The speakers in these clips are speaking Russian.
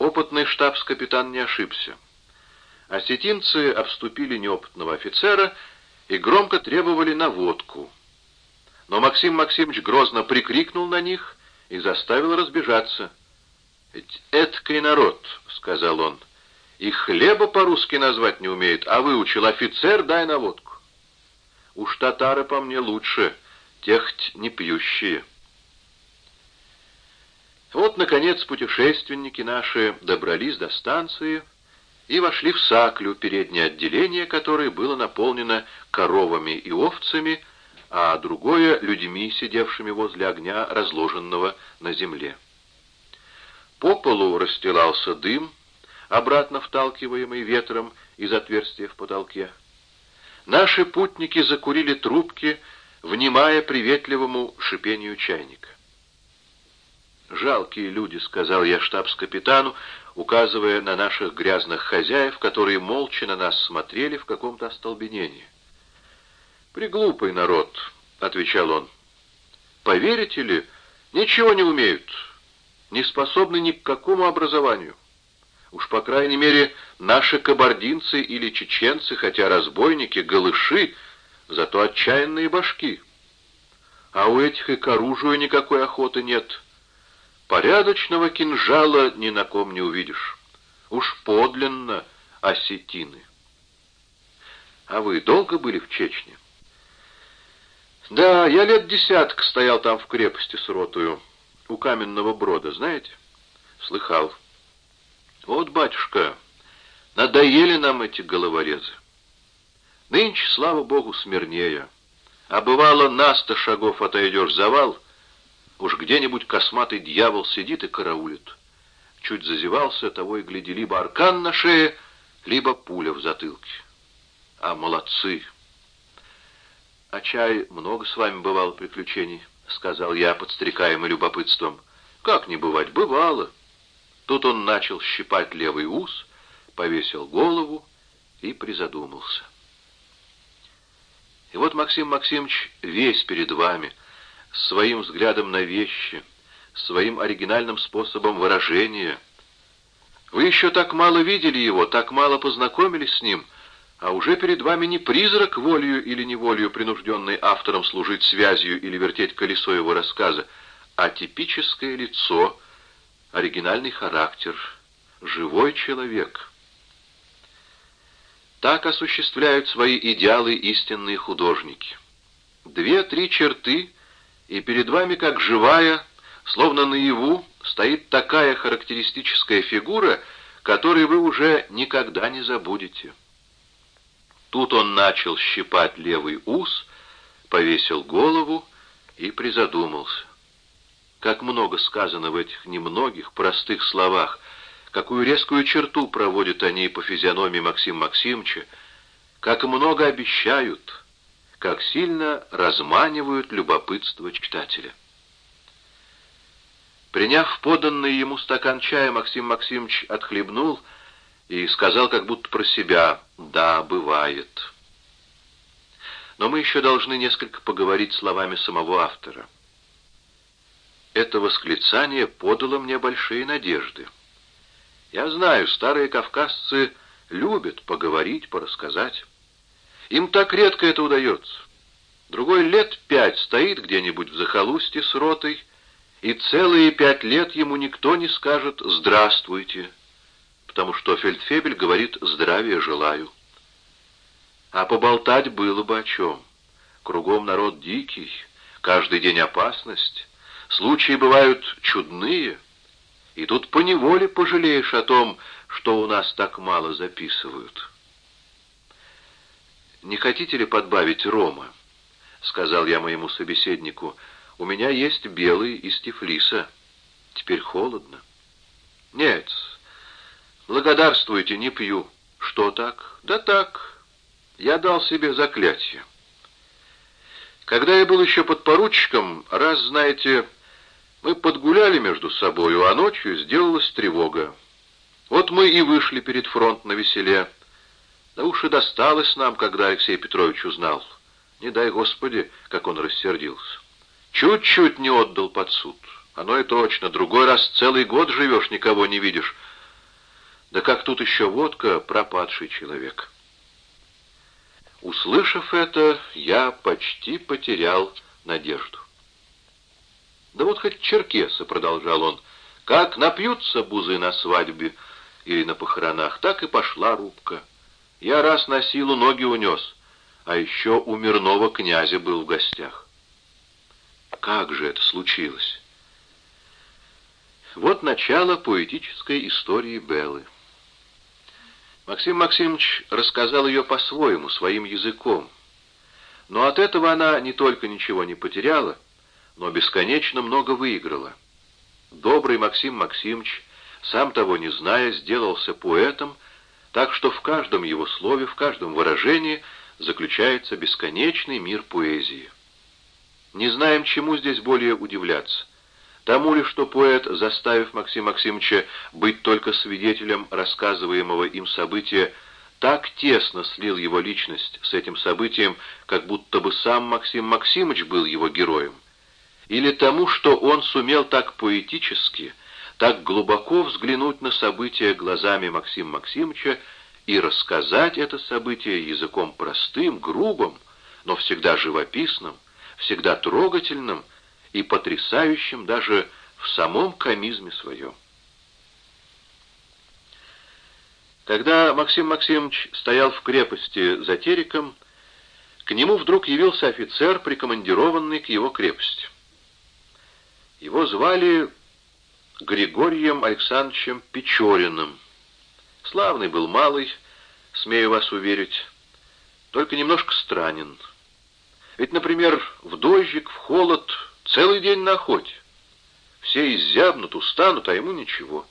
опытный штабс-капитан не ошибся. Осетинцы обступили неопытного офицера и громко требовали наводку. Но Максим Максимович грозно прикрикнул на них и заставил разбежаться. «Ведь эткий народ», — сказал он, — «и хлеба по-русски назвать не умеет, а выучил офицер, дай наводку. Уж татары по мне лучше, техть не пьющие». Вот, наконец, путешественники наши добрались до станции и вошли в Саклю, переднее отделение которой было наполнено коровами и овцами, а другое — людьми, сидевшими возле огня, разложенного на земле. По полу расстилался дым, обратно вталкиваемый ветром из отверстия в потолке. Наши путники закурили трубки, внимая приветливому шипению чайника. «Жалкие люди», — сказал я штабс-капитану, указывая на наших грязных хозяев, которые молча на нас смотрели в каком-то остолбенении. «Приглупый народ», — отвечал он. «Поверите ли, ничего не умеют, не способны ни к какому образованию. Уж, по крайней мере, наши кабардинцы или чеченцы, хотя разбойники, голыши, зато отчаянные башки. А у этих и к оружию никакой охоты нет». Порядочного кинжала ни на ком не увидишь. Уж подлинно осетины. А вы долго были в Чечне? Да, я лет десяток стоял там в крепости с ротую, у каменного брода, знаете? Слыхал. Вот, батюшка, надоели нам эти головорезы. Нынче, слава богу, смирнее. А бывало, на сто шагов отойдешь завал — Уж где-нибудь косматый дьявол сидит и караулит. Чуть зазевался, того и гляди, либо аркан на шее, либо пуля в затылке. А молодцы! — А чай много с вами бывало приключений? — сказал я, подстрекаемый любопытством. — Как не бывать, бывало. Тут он начал щипать левый ус, повесил голову и призадумался. И вот Максим Максимович весь перед вами — своим взглядом на вещи, своим оригинальным способом выражения. Вы еще так мало видели его, так мало познакомились с ним, а уже перед вами не призрак, волею или неволею, принужденный автором служить связью или вертеть колесо его рассказа, а типическое лицо, оригинальный характер, живой человек. Так осуществляют свои идеалы истинные художники. Две-три черты — и перед вами, как живая, словно наяву, стоит такая характеристическая фигура, которой вы уже никогда не забудете. Тут он начал щипать левый ус, повесил голову и призадумался. Как много сказано в этих немногих простых словах, какую резкую черту проводят они по физиономии Максима Максимовича, как много обещают — как сильно разманивают любопытство читателя. Приняв поданный ему стакан чая, Максим Максимович отхлебнул и сказал как будто про себя «Да, бывает». Но мы еще должны несколько поговорить словами самого автора. Это восклицание подало мне большие надежды. Я знаю, старые кавказцы любят поговорить, порассказать. Им так редко это удается. Другой лет пять стоит где-нибудь в захолустье с ротой, и целые пять лет ему никто не скажет «здравствуйте», потому что фельдфебель говорит «здравия желаю». А поболтать было бы о чем. Кругом народ дикий, каждый день опасность, случаи бывают чудные, и тут поневоле пожалеешь о том, что у нас так мало записывают». «Не хотите ли подбавить рома?» — сказал я моему собеседнику. «У меня есть белый из Тифлиса. Теперь холодно». «Нет, благодарствуйте, не пью». «Что так?» «Да так. Я дал себе заклятие. Когда я был еще подпоручиком, раз, знаете, мы подгуляли между собою, а ночью сделалась тревога. Вот мы и вышли перед фронт на веселе». Да уж и досталось нам, когда Алексей Петрович узнал. Не дай Господи, как он рассердился. Чуть-чуть не отдал под суд. Оно и точно. Другой раз целый год живешь, никого не видишь. Да как тут еще водка, пропадший человек. Услышав это, я почти потерял надежду. «Да вот хоть черкесы», — продолжал он, — «как напьются бузы на свадьбе или на похоронах, так и пошла рубка. Я раз на силу ноги унес, а еще у мирного князя был в гостях». Как же это случилось? Вот начало поэтической истории Беллы. Максим Максимович рассказал ее по-своему, своим языком. Но от этого она не только ничего не потеряла, но бесконечно много выиграла. Добрый Максим Максимович, сам того не зная, сделался поэтом, так что в каждом его слове, в каждом выражении заключается бесконечный мир поэзии. Не знаем, чему здесь более удивляться. Тому ли, что поэт, заставив Максима Максимовича быть только свидетелем рассказываемого им события, так тесно слил его личность с этим событием, как будто бы сам Максим Максимович был его героем, или тому, что он сумел так поэтически, так глубоко взглянуть на события глазами Максима Максимовича и рассказать это событие языком простым, грубым, но всегда живописным, всегда трогательным, и потрясающим даже в самом комизме своем. Когда Максим Максимович стоял в крепости за Тереком, к нему вдруг явился офицер, прикомандированный к его крепости. Его звали Григорием Александровичем Печориным. Славный был малый, смею вас уверить, только немножко странен. Ведь, например, в дождик, в холод Целый день на охоте. Все изябнут, устанут, а ему ничего.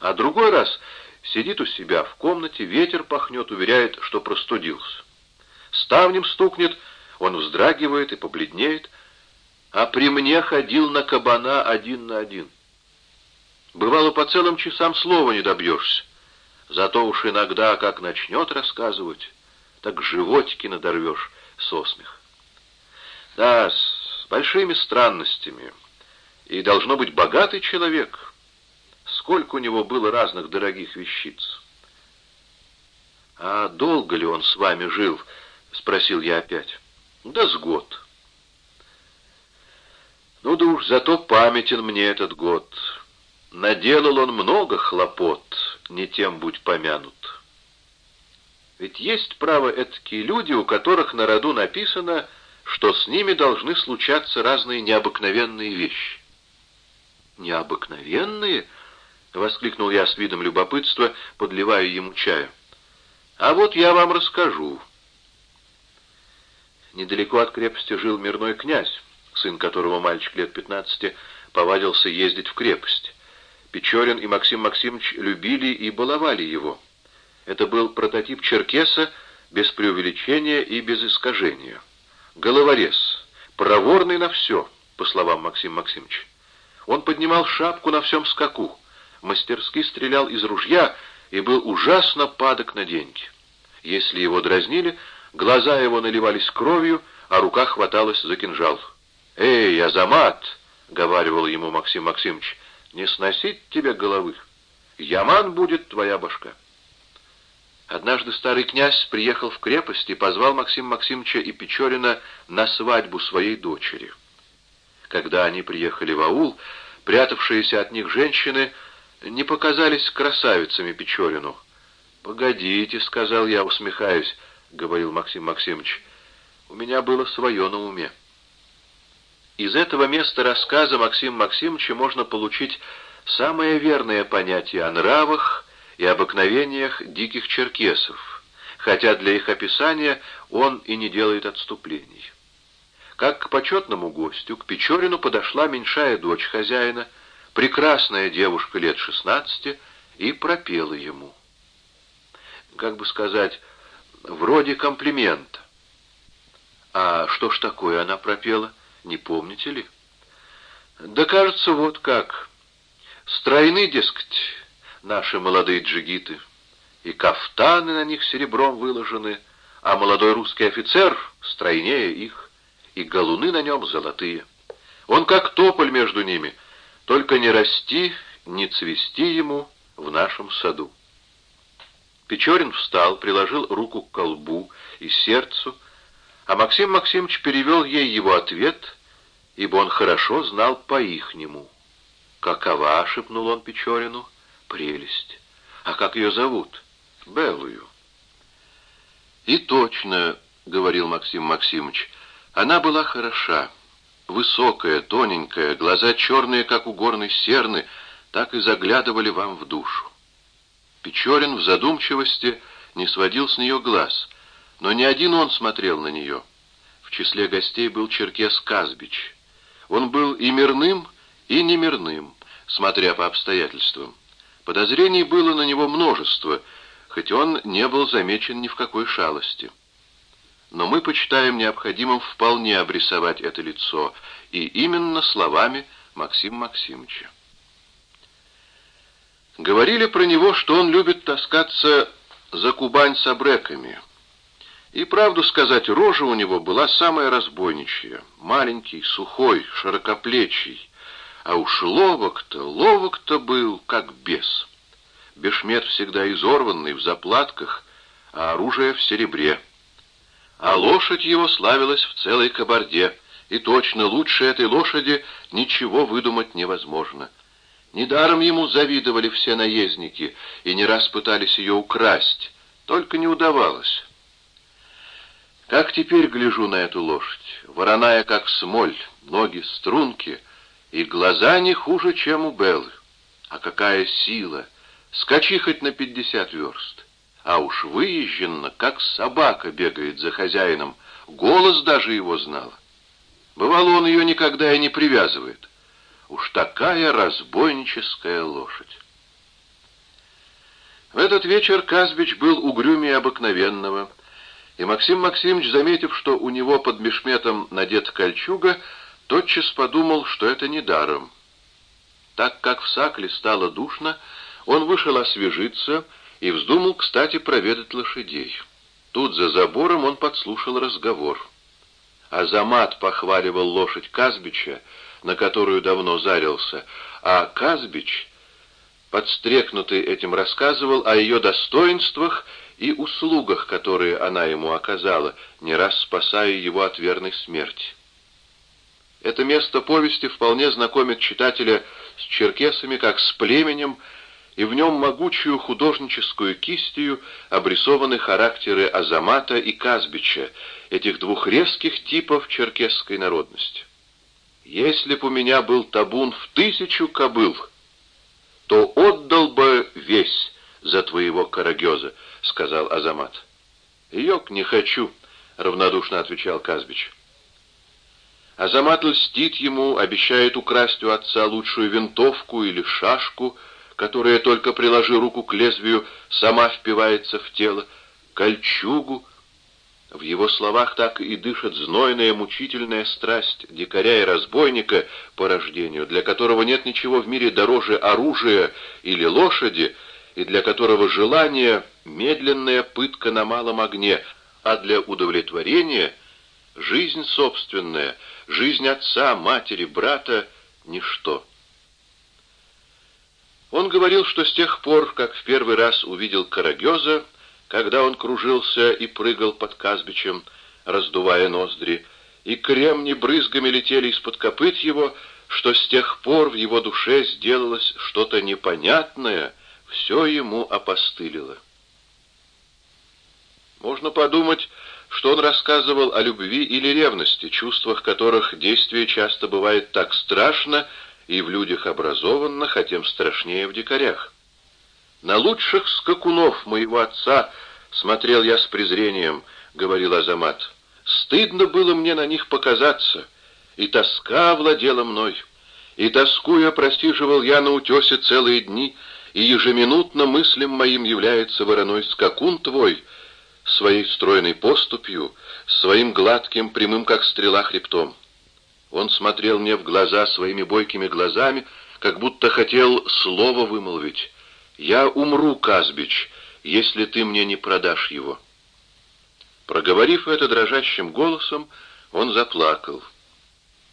А другой раз сидит у себя в комнате, ветер пахнет, уверяет, что простудился. Ставнем стукнет, он вздрагивает и побледнеет, а при мне ходил на кабана один на один. Бывало, по целым часам слова не добьешься. Зато уж иногда, как начнет рассказывать, так животики надорвешь со смех. Да, большими странностями. И должно быть богатый человек. Сколько у него было разных дорогих вещиц. «А долго ли он с вами жил?» — спросил я опять. «Да с год». «Ну да уж, зато памятен мне этот год. Наделал он много хлопот, не тем будь помянут». Ведь есть, право, этакие люди, у которых на роду написано что с ними должны случаться разные необыкновенные вещи. «Необыкновенные?» — воскликнул я с видом любопытства, подливая ему чаю. «А вот я вам расскажу». Недалеко от крепости жил мирной князь, сын которого мальчик лет пятнадцати повадился ездить в крепость. Печорин и Максим Максимович любили и баловали его. Это был прототип черкеса без преувеличения и без искажения головорез, проворный на все, по словам Максима Максимовича. Он поднимал шапку на всем скаку, мастерски стрелял из ружья и был ужасно падок на деньги. Если его дразнили, глаза его наливались кровью, а рука хваталась за кинжал. «Эй, Азамат!» — говаривал ему Максим Максимович. «Не сносить тебе головы. Яман будет твоя башка». Однажды старый князь приехал в крепость и позвал Максима Максимовича и Печорина на свадьбу своей дочери. Когда они приехали в аул, прятавшиеся от них женщины не показались красавицами Печорину. «Погодите», — сказал я, усмехаясь, — говорил Максим Максимович, — «у меня было свое на уме». Из этого места рассказа Максима Максимовича можно получить самое верное понятие о нравах, и обыкновениях диких черкесов, хотя для их описания он и не делает отступлений. Как к почетному гостю, к Печорину подошла меньшая дочь хозяина, прекрасная девушка лет шестнадцати, и пропела ему. Как бы сказать, вроде комплимента. А что ж такое она пропела, не помните ли? Да кажется, вот как. Стройны, дескать, наши молодые джигиты, и кафтаны на них серебром выложены, а молодой русский офицер стройнее их, и галуны на нем золотые. Он как тополь между ними, только не расти, не цвести ему в нашем саду. Печорин встал, приложил руку к колбу и сердцу, а Максим Максимович перевел ей его ответ, ибо он хорошо знал по-ихнему. «Какова?» — шепнул он Печорину. «Прелесть. А как ее зовут?» «Белую». «И точно», — говорил Максим Максимович, — «она была хороша. Высокая, тоненькая, глаза черные, как у горной серны, так и заглядывали вам в душу. Печорин в задумчивости не сводил с нее глаз — но не один он смотрел на нее. В числе гостей был черкес Казбич. Он был и мирным, и немирным, смотря по обстоятельствам. Подозрений было на него множество, хоть он не был замечен ни в какой шалости. Но мы почитаем необходимым вполне обрисовать это лицо, и именно словами Максима Максимовича. Говорили про него, что он любит таскаться за Кубань с абреками, и правду сказать, рожа у него была самая разбойничья. Маленький, сухой, широкоплечий. А уж ловок-то, ловок-то был, как бес. Бешмет всегда изорванный, в заплатках, а оружие в серебре. А лошадь его славилась в целой кабарде, и точно лучше этой лошади ничего выдумать невозможно. Недаром ему завидовали все наездники и не раз пытались ее украсть, только не удавалось. Как теперь гляжу на эту лошадь, вороная как смоль, ноги струнки, и глаза не хуже, чем у Беллы. А какая сила! Скачи хоть на пятьдесят верст. А уж выезженно, как собака бегает за хозяином, голос даже его знала. Бывало, он ее никогда и не привязывает. Уж такая разбойническая лошадь. В этот вечер Казбич был угрюмее обыкновенного, и Максим Максимович, заметив, что у него под мешметом надет кольчуга, тотчас подумал, что это не даром. Так как в Сакле стало душно, он вышел освежиться и вздумал, кстати, проведать лошадей. Тут за забором он подслушал разговор. Азамат похваливал лошадь Казбича, на которую давно зарился, а Казбич, подстрекнутый этим, рассказывал о ее достоинствах и услугах, которые она ему оказала, не раз спасая его от верной смерти. Это место повести вполне знакомит читателя с черкесами, как с племенем, и в нем могучую художническую кистью обрисованы характеры Азамата и Казбича, этих двух резких типов черкесской народности. «Если б у меня был табун в тысячу кобыл, то отдал бы весь за твоего карагеза», — сказал Азамат. «Йок, не хочу», — равнодушно отвечал Казбич. Азамат льстит ему, обещает украсть у отца лучшую винтовку или шашку, которая, только приложи руку к лезвию, сама впивается в тело, кольчугу. В его словах так и дышит знойная мучительная страсть дикаря и разбойника по рождению, для которого нет ничего в мире дороже оружия или лошади, и для которого желание — медленная пытка на малом огне, а для удовлетворения — жизнь собственная, жизнь отца, матери, брата — ничто. Он говорил, что с тех пор, как в первый раз увидел Карагеза, когда он кружился и прыгал под Казбичем, раздувая ноздри, и кремни брызгами летели из-под копыт его, что с тех пор в его душе сделалось что-то непонятное — все ему опостылило. Можно подумать, что он рассказывал о любви или ревности, чувствах которых действие часто бывает так страшно и в людях образованных, а тем страшнее в дикарях. «На лучших скакунов моего отца смотрел я с презрением», — говорил Азамат. «Стыдно было мне на них показаться, и тоска владела мной, и тоскуя просиживал я на утесе целые дни, и ежеминутно мыслям моим является вороной скакун твой, своей стройной поступью, своим гладким, прямым, как стрела, хребтом. Он смотрел мне в глаза своими бойкими глазами, как будто хотел слово вымолвить. «Я умру, Казбич, если ты мне не продашь его». Проговорив это дрожащим голосом, он заплакал.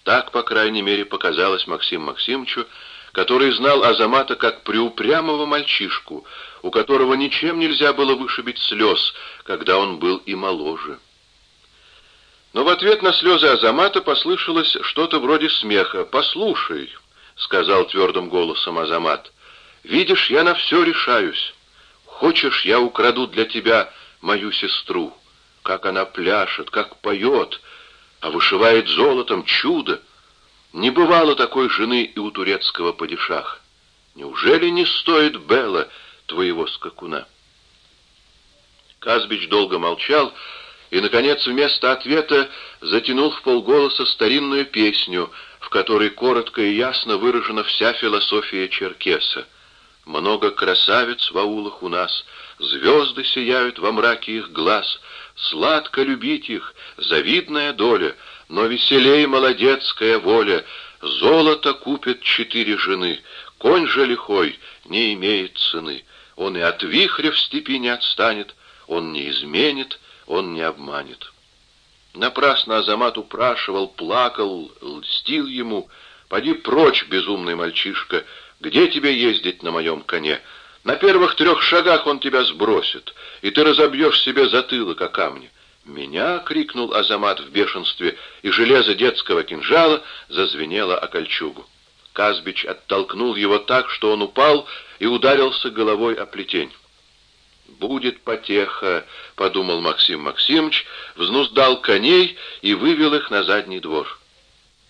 Так, по крайней мере, показалось Максиму Максимовичу, который знал Азамата как приупрямого мальчишку, у которого ничем нельзя было вышибить слез, когда он был и моложе. Но в ответ на слезы Азамата послышалось что-то вроде смеха. «Послушай», — сказал твердым голосом Азамат, — «видишь, я на все решаюсь. Хочешь, я украду для тебя мою сестру? Как она пляшет, как поет, а вышивает золотом чудо. Не бывало такой жены и у турецкого падишаха. Неужели не стоит Белла твоего скакуна?» Казбич долго молчал, и, наконец, вместо ответа затянул в полголоса старинную песню, в которой коротко и ясно выражена вся философия черкеса. Много красавиц в аулах у нас, звезды сияют во мраке их глаз, сладко любить их, завидная доля, но веселей молодецкая воля, золото купит четыре жены, конь же лихой не имеет цены, он и от вихря в степи не отстанет, он не изменит, он не обманет. Напрасно Азамат упрашивал, плакал, льстил ему. «Поди прочь, безумный мальчишка, где тебе ездить на моем коне? На первых трех шагах он тебя сбросит, и ты разобьешь себе затылок о камни». «Меня!» — крикнул Азамат в бешенстве, и железо детского кинжала зазвенело о кольчугу. Казбич оттолкнул его так, что он упал и ударился головой о плетень. «Будет потеха», — подумал Максим Максимович, взнуздал коней и вывел их на задний двор.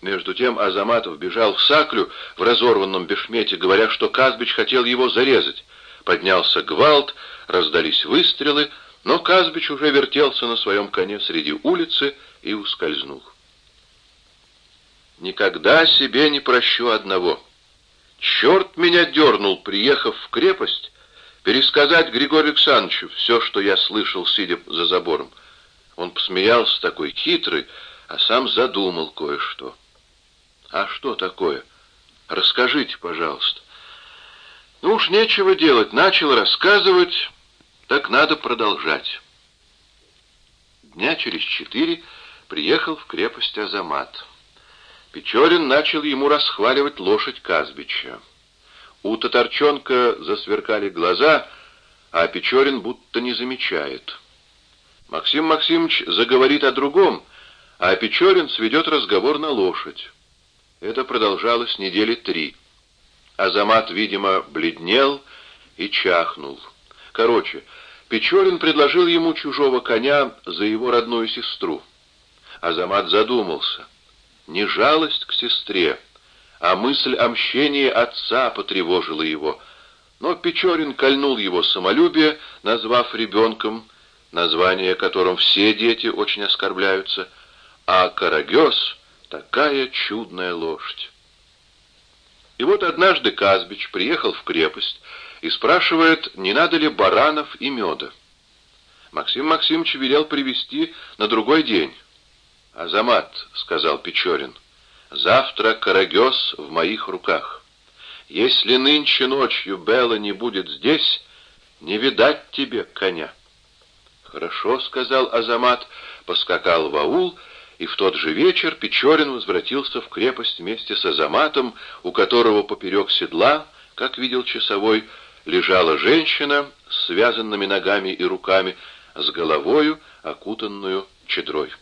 Между тем Азаматов бежал в Саклю в разорванном бешмете, говоря, что Казбич хотел его зарезать. Поднялся гвалт, раздались выстрелы, но Казбич уже вертелся на своем коне среди улицы и ускользнул. «Никогда себе не прощу одного. Черт меня дернул, приехав в крепость, пересказать Григорию Александровичу все, что я слышал, сидя за забором. Он посмеялся такой хитрый, а сам задумал кое-что. «А что такое? Расскажите, пожалуйста». «Ну уж нечего делать. Начал рассказывать, так надо продолжать». Дня через четыре приехал в крепость Азамат. Печорин начал ему расхваливать лошадь Казбича. У татарчонка засверкали глаза, а Печорин будто не замечает. Максим Максимович заговорит о другом, а Печорин сведет разговор на лошадь. Это продолжалось недели три. Азамат, видимо, бледнел и чахнул. Короче, Печорин предложил ему чужого коня за его родную сестру. Азамат задумался. Не жалость к сестре, а мысль о мщении отца потревожила его. Но Печорин кольнул его самолюбие, назвав ребенком, название которым все дети очень оскорбляются, а Карагес — такая чудная лошадь. И вот однажды Казбич приехал в крепость и спрашивает, не надо ли баранов и меда. Максим Максимович велел привезти на другой день. «Азамат», — сказал Печорин, — Завтра Карагес в моих руках. Если нынче ночью Белла не будет здесь, не видать тебе коня. Хорошо, — сказал Азамат, поскакал в аул, и в тот же вечер Печорин возвратился в крепость вместе с Азаматом, у которого поперек седла, как видел часовой, лежала женщина с связанными ногами и руками, с головою, окутанную чедрой.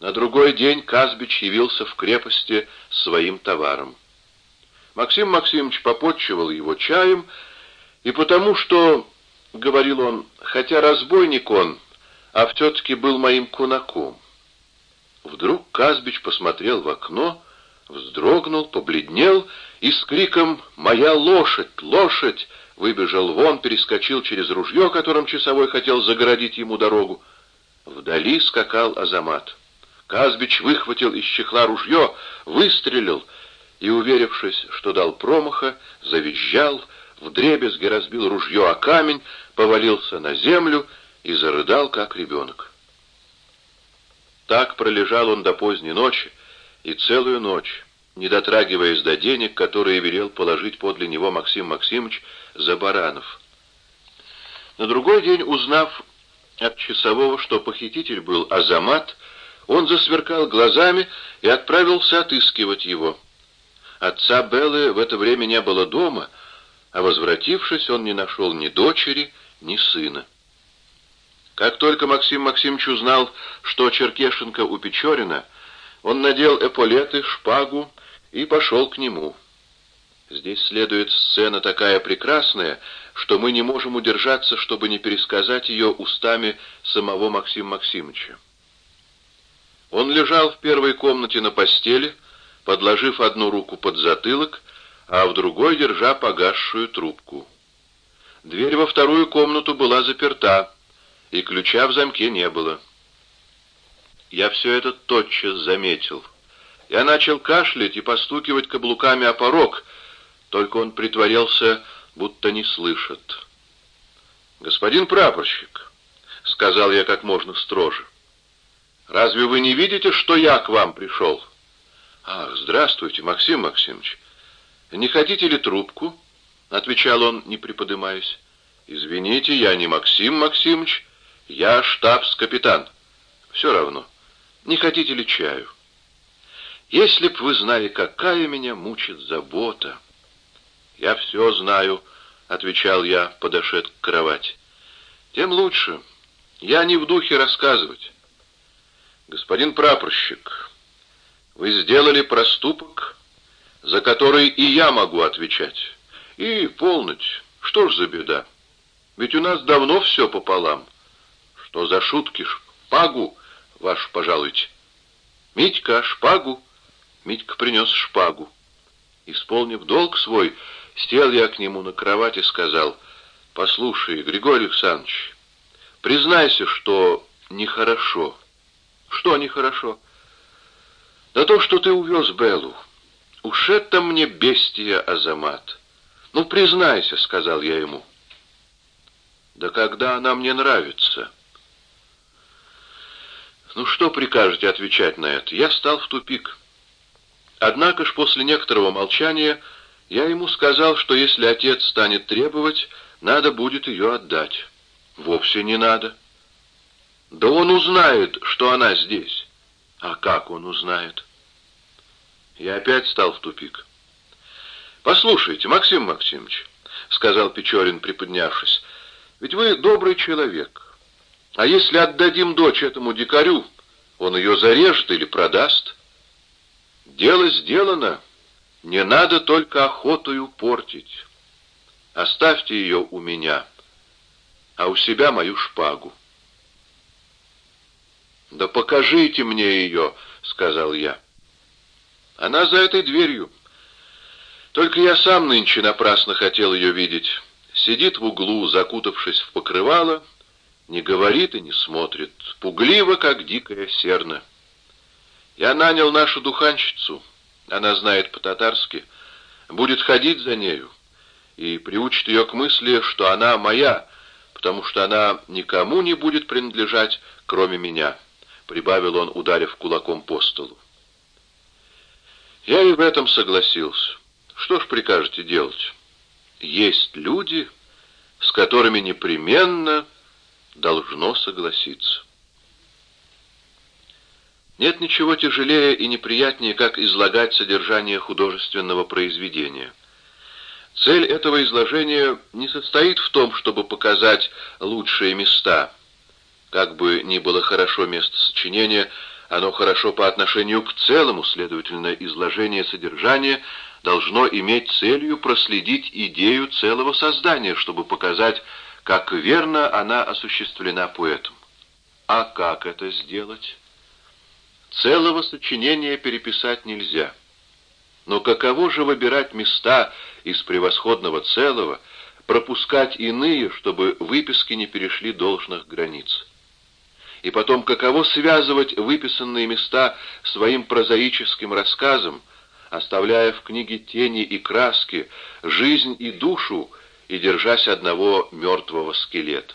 На другой день Казбич явился в крепости своим товаром. Максим Максимович попотчевал его чаем, и потому что, — говорил он, — хотя разбойник он, а все-таки был моим кунаком. Вдруг Казбич посмотрел в окно, вздрогнул, побледнел и с криком «Моя лошадь! Лошадь!» выбежал вон, перескочил через ружье, которым часовой хотел загородить ему дорогу. Вдали скакал Азамат. Казбич выхватил из чехла ружье, выстрелил и, уверившись, что дал промаха, завизжал, вдребезги разбил ружье о камень, повалился на землю и зарыдал, как ребенок. Так пролежал он до поздней ночи и целую ночь, не дотрагиваясь до денег, которые велел положить подле него Максим Максимович за баранов. На другой день, узнав от часового, что похититель был Азамат, он засверкал глазами и отправился отыскивать его. Отца Беллы в это время не было дома, а возвратившись, он не нашел ни дочери, ни сына. Как только Максим Максимович узнал, что Черкешенко у Печорина, он надел эполеты, шпагу и пошел к нему. Здесь следует сцена такая прекрасная, что мы не можем удержаться, чтобы не пересказать ее устами самого Максима Максимовича. Он лежал в первой комнате на постели, подложив одну руку под затылок, а в другой держа погасшую трубку. Дверь во вторую комнату была заперта, и ключа в замке не было. Я все это тотчас заметил. Я начал кашлять и постукивать каблуками о порог, только он притворялся, будто не слышит. «Господин прапорщик», — сказал я как можно строже, — «разве вы не видите, что я к вам пришел?» «Ах, здравствуйте, Максим Максимович. Не хотите ли трубку?» — отвечал он, не приподымаясь. «Извините, я не Максим Максимович, я штабс-капитан. Все равно. Не хотите ли чаю? Если б вы знали, какая меня мучит забота. Я все знаю, отвечал я, подошед к кровати. Тем лучше. Я не в духе рассказывать. Господин прапорщик, вы сделали проступок, за который и я могу отвечать. И полночь. Что ж за беда? Ведь у нас давно все пополам. Что за шутки? Шпагу вашу пожалуйте. Митька, шпагу. Митька принес шпагу. Исполнив долг свой, сел я к нему на кровать и сказал, «Послушай, Григорий Александрович, признайся, что нехорошо». «Что нехорошо?» «Да то, что ты увез Беллу. Уж это мне бестия, Азамат». «Ну, признайся», — сказал я ему. «Да когда она мне нравится». Ну что прикажете отвечать на это? Я стал в тупик. Однако ж после некоторого молчания я ему сказал, что если отец станет требовать, надо будет ее отдать. Вовсе не надо. Да он узнает, что она здесь. А как он узнает? Я опять стал в тупик. «Послушайте, Максим Максимович», — сказал Печорин, приподнявшись, — «ведь вы добрый человек. А если отдадим дочь этому дикарю, он ее зарежет или продаст? Дело сделано. Не надо только охотою портить. Оставьте ее у меня, а у себя мою шпагу. «Да покажите мне ее», — сказал я. «Она за этой дверью. Только я сам нынче напрасно хотел ее видеть. Сидит в углу, закутавшись в покрывало, не говорит и не смотрит, пугливо, как дикая серна. Я нанял нашу духанщицу, она знает по-татарски, будет ходить за нею и приучит ее к мысли, что она моя, потому что она никому не будет принадлежать, кроме меня», — прибавил он, ударив кулаком по столу. Я и в этом согласился. Что ж прикажете делать? Есть люди, с которыми непременно должно согласиться. Нет ничего тяжелее и неприятнее, как излагать содержание художественного произведения. Цель этого изложения не состоит в том, чтобы показать лучшие места. Как бы ни было хорошо место сочинения, оно хорошо по отношению к целому, следовательно, изложение содержания должно иметь целью проследить идею целого создания, чтобы показать, как верно она осуществлена поэтом. А как это сделать? Целого сочинения переписать нельзя. Но каково же выбирать места из превосходного целого, пропускать иные, чтобы выписки не перешли должных границ? И потом, каково связывать выписанные места своим прозаическим рассказом, оставляя в книге тени и краски, жизнь и душу, и держась одного мертвого скелета.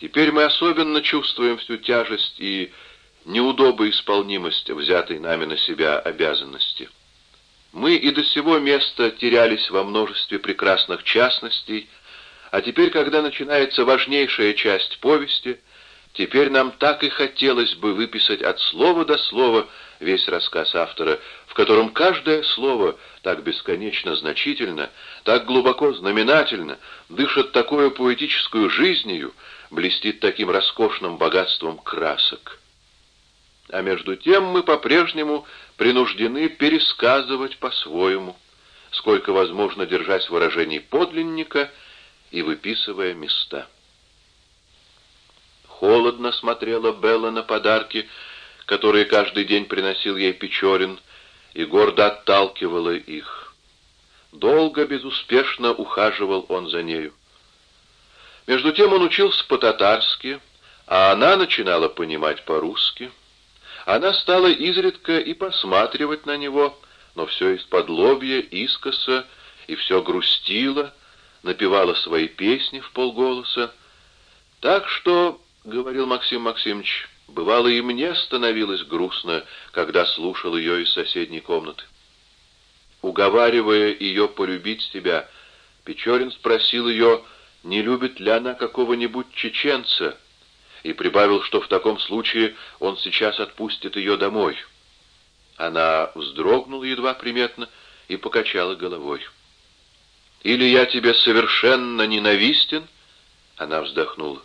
Теперь мы особенно чувствуем всю тяжесть и неудобоисполнимость взятой нами на себя обязанности. Мы и до сего места терялись во множестве прекрасных частностей, а теперь, когда начинается важнейшая часть повести, Теперь нам так и хотелось бы выписать от слова до слова весь рассказ автора, в котором каждое слово так бесконечно значительно, так глубоко знаменательно, дышит такой поэтическую жизнью, блестит таким роскошным богатством красок. А между тем мы по-прежнему принуждены пересказывать по-своему, сколько возможно держать выражений подлинника и выписывая места. Холодно смотрела Белла на подарки, которые каждый день приносил ей Печорин, и гордо отталкивала их. Долго, безуспешно ухаживал он за нею. Между тем он учился по-татарски, а она начинала понимать по-русски. Она стала изредка и посматривать на него, но все из-под лобья, искоса, и все грустила, напевала свои песни в полголоса. Так что, — говорил Максим Максимович, — бывало и мне становилось грустно, когда слушал ее из соседней комнаты. Уговаривая ее полюбить себя, Печорин спросил ее, не любит ли она какого-нибудь чеченца, и прибавил, что в таком случае он сейчас отпустит ее домой. Она вздрогнула едва приметно и покачала головой. «Или я тебе совершенно ненавистен?» Она вздохнула.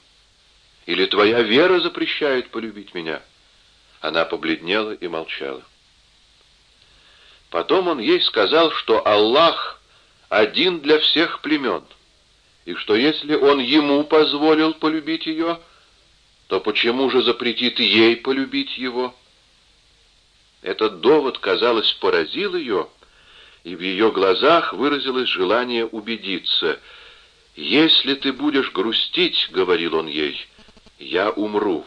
«Или твоя вера запрещает полюбить меня?» Она побледнела и молчала. Потом он ей сказал, что Аллах один для всех племен, и что если он ему позволил полюбить ее, то почему же запретит ей полюбить его? Этот довод, казалось, поразил ее, и в ее глазах выразилось желание убедиться. «Если ты будешь грустить, — говорил он ей, — я умру.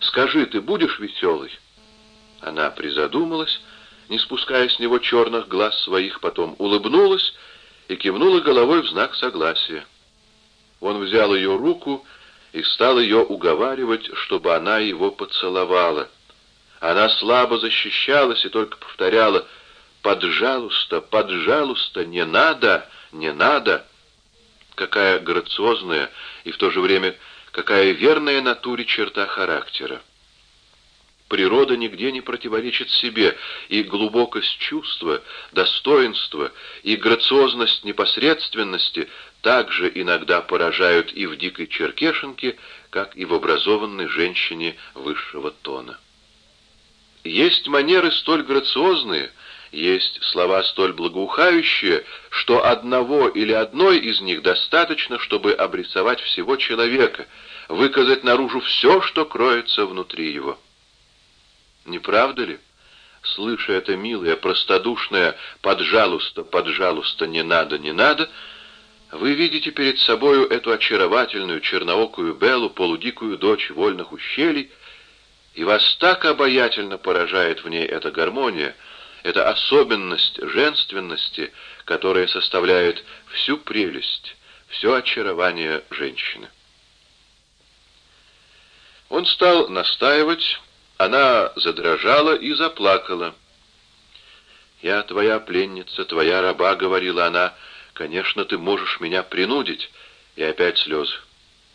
Скажи, ты будешь веселой?» Она призадумалась, не спуская с него черных глаз своих, потом улыбнулась и кивнула головой в знак согласия. Он взял ее руку и стал ее уговаривать, чтобы она его поцеловала. Она слабо защищалась и только повторяла «Поджалуйста, поджалуйста, не надо, не надо». Какая грациозная и в то же время какая верная натуре черта характера. Природа нигде не противоречит себе, и глубокость чувства, достоинства и грациозность непосредственности также иногда поражают и в дикой черкешенке, как и в образованной женщине высшего тона. Есть манеры столь грациозные, есть слова столь благоухающие, что одного или одной из них достаточно, чтобы обрисовать всего человека, выказать наружу все, что кроется внутри его. Не правда ли? Слыша это милое, простодушное «поджалуйста, поджалуйста, не надо, не надо», вы видите перед собою эту очаровательную черноокую Беллу, полудикую дочь вольных ущелий, и вас так обаятельно поражает в ней эта гармония, эта особенность женственности, которая составляет всю прелесть, все очарование женщины. Он стал настаивать, она задрожала и заплакала. «Я твоя пленница, твоя раба», — говорила она, — «Конечно, ты можешь меня принудить». И опять слезы.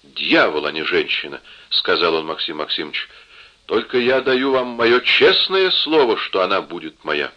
«Дьявол, а не женщина», — сказал он Максим Максимович. «Только я даю вам мое честное слово, что она будет моя».